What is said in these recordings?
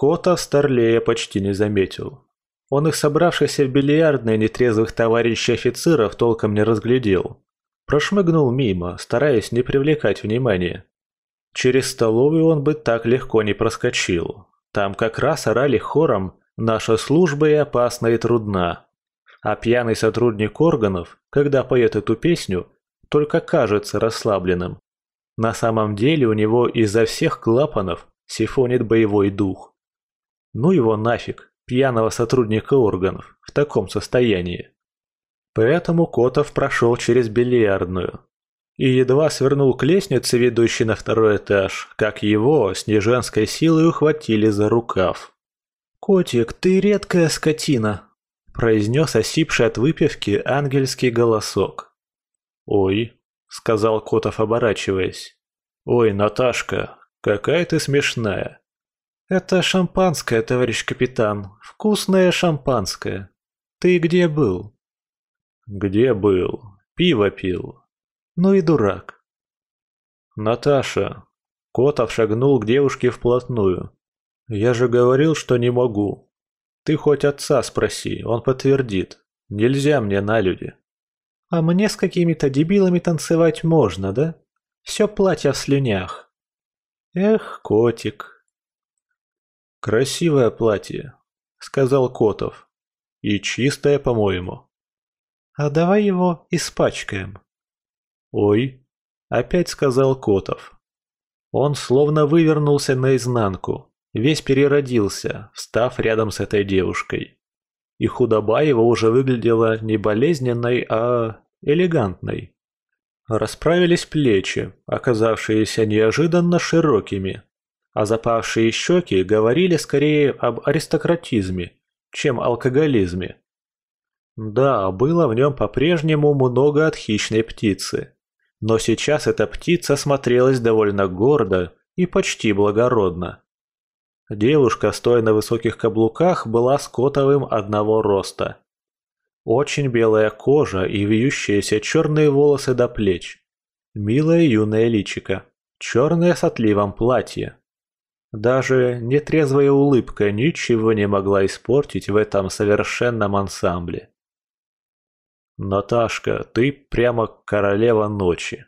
Котов Старлея почти не заметил. Он их собравшихся в бильярдной нетрезвых товарищей офицеров толком не разглядел. Прошмыгнул мимо, стараясь не привлекать внимания. Через столовую он бы так легко не проскочил. Там как раз орали хором «Наша служба и опасна и трудна». А пьяный сотрудник органов, когда поет эту песню, только кажется расслабленным. На самом деле у него изо всех клапанов сифонит боевой дух. Ну его нафиг, пьяного сотрудника органов, в таком состоянии. Поэтому Котов прошел через бильярдную. И едва свернул к лестнице, ведущей на второй этаж, как его с неженской силой ухватили за рукав. «Котик, ты редкая скотина!» – произнес осипший от выпивки ангельский голосок. «Ой», – сказал Котов, оборачиваясь. «Ой, Наташка, какая ты смешная!» «Это шампанское, товарищ капитан, вкусное шампанское. Ты где был?» «Где был? Пиво пил». «Ну и дурак». «Наташа». Котов шагнул к девушке вплотную. «Я же говорил, что не могу. Ты хоть отца спроси, он подтвердит. Нельзя мне на люди». «А мне с какими-то дебилами танцевать можно, да? Все платье в слюнях». «Эх, котик». «Красивое платье», — сказал Котов. «И чистое, по-моему». А давай его испачкаем. Ой, опять сказал Котов. Он словно вывернулся наизнанку, весь переродился, встав рядом с этой девушкой. И худоба его уже выглядела не болезненной, а элегантной. Расправились плечи, оказавшиеся неожиданно широкими, а запавшие щеки говорили скорее об аристократизме, чем алкоголизме. Да, было в нем по-прежнему много от хищной птицы. Но сейчас эта птица смотрелась довольно гордо и почти благородно. Девушка, стоя на высоких каблуках, была скотовым одного роста. Очень белая кожа и вьющиеся черные волосы до плеч. Милое юное личико. Черное с отливом платье. Даже нетрезвая улыбка ничего не могла испортить в этом совершенном ансамбле. «Наташка, ты прямо королева ночи».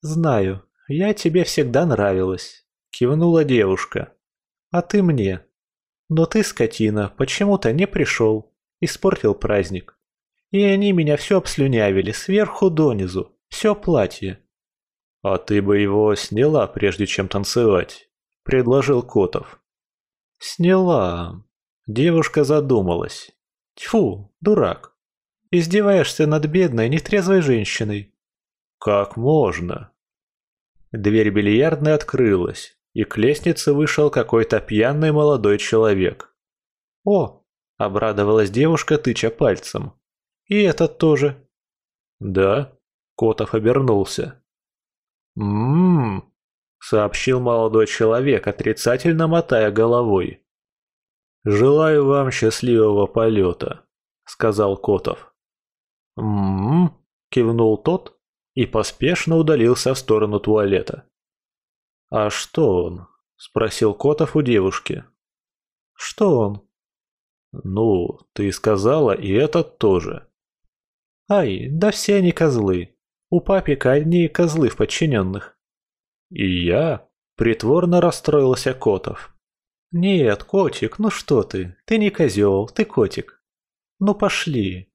«Знаю, я тебе всегда нравилась», — кивнула девушка. «А ты мне. Но ты, скотина, почему-то не пришел. Испортил праздник. И они меня все обслюнявили, сверху донизу, все платье». «А ты бы его сняла, прежде чем танцевать», — предложил Котов. «Сняла». Девушка задумалась. «Тьфу, дурак. Издеваешься над бедной, нетрезвой женщиной. Как можно? Дверь бильярдной открылась, и к лестнице вышел какой-то пьяный молодой человек. О, обрадовалась девушка, тыча пальцем. И этот тоже. Да, Котов обернулся. Ммм, сообщил молодой человек, отрицательно мотая головой. «Желаю вам счастливого полета», — сказал Котов. «М-м-м», кивнул тот и поспешно удалился в сторону туалета. «А что он?» – спросил Котов у девушки. «Что он?» «Ну, ты сказала, и этот тоже». «Ай, да все они козлы. У папика одни козлы в подчиненных». «И я?» – притворно расстроился Котов. «Нет, котик, ну что ты? Ты не козел, ты котик. Ну пошли,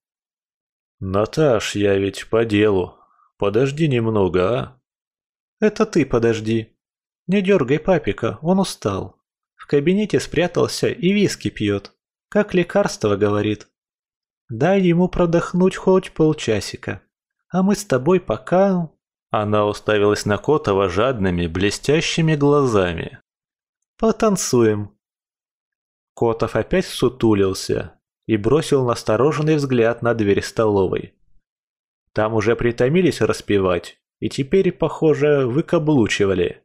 «Наташ, я ведь по делу. Подожди немного, а?» «Это ты подожди. Не дергай папика, он устал. В кабинете спрятался и виски пьет. Как лекарство, говорит. Дай ему продохнуть хоть полчасика. А мы с тобой пока...» Она уставилась на Котова жадными, блестящими глазами. «Потанцуем». Котов опять сутулился, и бросил настороженный взгляд на дверь столовой. Там уже притомились распевать, и теперь, похоже, выкаблучивали.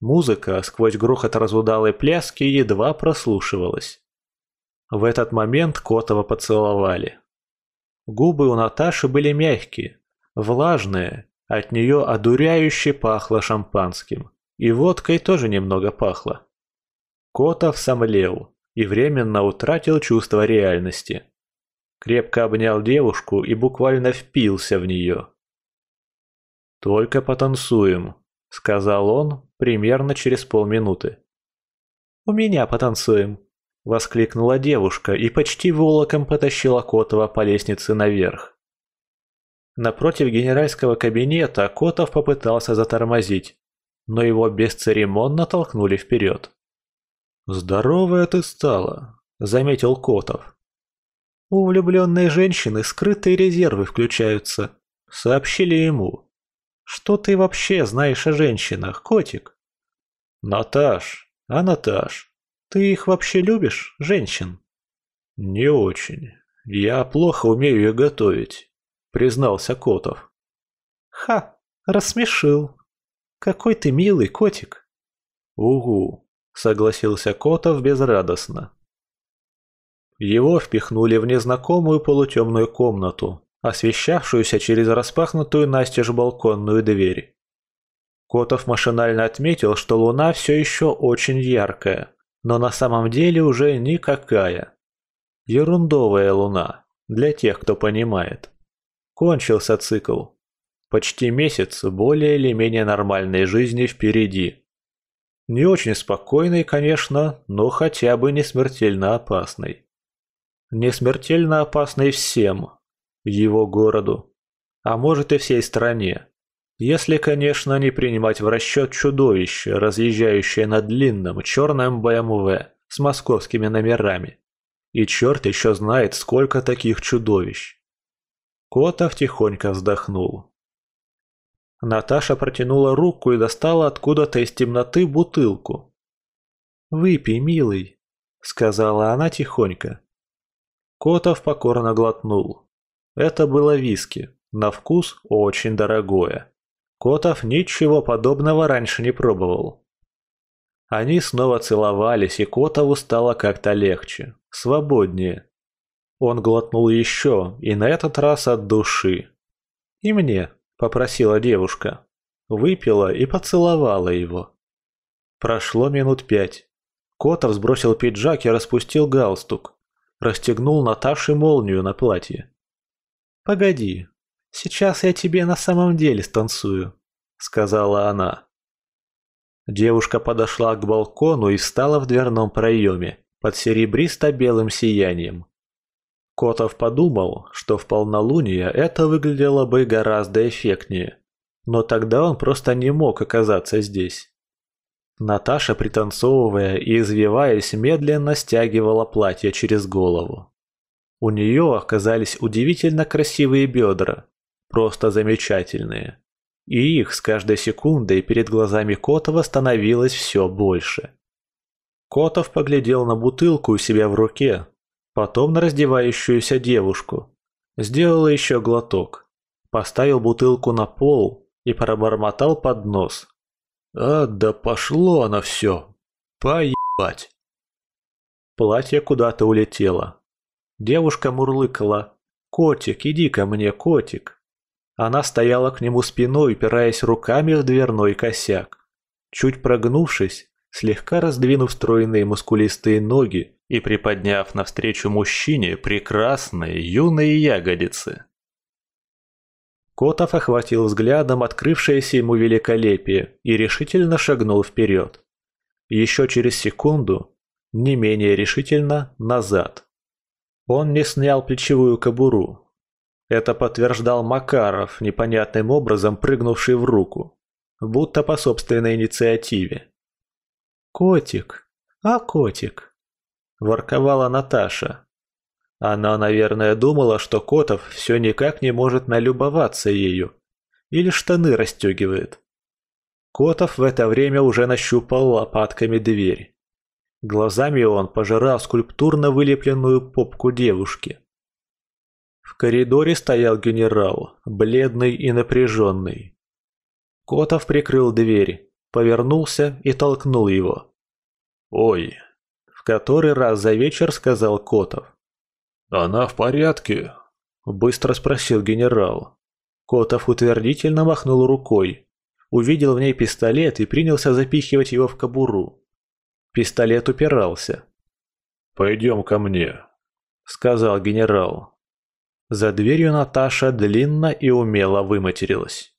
Музыка сквозь грохот разудалой пляски едва прослушивалась. В этот момент Котова поцеловали. Губы у Наташи были мягкие, влажные, от нее одуряюще пахло шампанским. И водкой тоже немного пахло. Котов сомлел и временно утратил чувство реальности. Крепко обнял девушку и буквально впился в нее. «Только потанцуем», — сказал он примерно через полминуты. «У меня потанцуем», — воскликнула девушка и почти волоком потащила Котова по лестнице наверх. Напротив генеральского кабинета Котов попытался затормозить, но его бесцеремонно толкнули вперед. «Здоровая ты стала», — заметил Котов. «У влюбленной женщины скрытые резервы включаются», — сообщили ему. «Что ты вообще знаешь о женщинах, котик?» «Наташ, а Наташ, ты их вообще любишь, женщин?» «Не очень. Я плохо умею их готовить», — признался Котов. «Ха, рассмешил. Какой ты милый котик». «Угу», согласился Котов безрадостно. Его впихнули в незнакомую полутемную комнату, освещавшуюся через распахнутую настежь балконную дверь. Котов машинально отметил, что луна все еще очень яркая, но на самом деле уже никакая. Ерундовая луна, для тех, кто понимает. Кончился цикл. Почти месяц более или менее нормальной жизни впереди. Не очень спокойный, конечно, но хотя бы не смертельно опасный. Не смертельно опасный всем. Его городу. А может и всей стране. Если, конечно, не принимать в расчет чудовище, разъезжающее на длинном черном БМВ с московскими номерами. И черт еще знает, сколько таких чудовищ. Котов тихонько вздохнул. Наташа протянула руку и достала откуда-то из темноты бутылку. «Выпей, милый», — сказала она тихонько. Котов покорно глотнул. Это было виски, на вкус очень дорогое. Котов ничего подобного раньше не пробовал. Они снова целовались, и Котову стало как-то легче, свободнее. Он глотнул еще, и на этот раз от души. И мне, – попросила девушка. Выпила и поцеловала его. Прошло минут пять. Котов сбросил пиджак и распустил галстук. Расстегнул Наташе молнию на платье. «Погоди, сейчас я тебе на самом деле станцую», – сказала она. Девушка подошла к балкону и встала в дверном проеме под серебристо-белым сиянием. Котов подумал, что в полнолуние это выглядело бы гораздо эффектнее. Но тогда он просто не мог оказаться здесь. Наташа, пританцовывая и извиваясь, медленно стягивала платье через голову. У нее оказались удивительно красивые бедра, просто замечательные. И их с каждой секундой перед глазами Котова становилось все больше. Котов поглядел на бутылку у себя в руке, потом на раздевающуюся девушку. Сделал еще глоток. Поставил бутылку на пол и пробормотал под нос. «А, да пошло оно все! Поебать!» Платье куда-то улетело. Девушка мурлыкала. «Котик, иди ко мне, котик!» Она стояла к нему спиной, упираясь руками в дверной косяк. Чуть прогнувшись, слегка раздвинув стройные мускулистые ноги, и приподняв навстречу мужчине прекрасные юные ягодицы. Котов охватил взглядом открывшееся ему великолепие и решительно шагнул вперед. Еще через секунду, не менее решительно, назад. Он не снял плечевую кобуру. Это подтверждал Макаров, непонятным образом прыгнувший в руку, будто по собственной инициативе. «Котик, а котик?» – ворковала Наташа. Она, наверное, думала, что Котов все никак не может налюбоваться ею. Или штаны расстегивает. Котов в это время уже нащупал лопатками дверь. Глазами он пожирал скульптурно вылепленную попку девушки. В коридоре стоял генерал, бледный и напряженный. Котов прикрыл дверь, повернулся и толкнул его. «Ой, который раз за вечер сказал Котов. «Она в порядке?» – быстро спросил генерал. Котов утвердительно махнул рукой, увидел в ней пистолет и принялся запихивать его в кобуру. Пистолет упирался. «Пойдем ко мне», — сказал генерал. За дверью Наташа длинно и умело выматерилась.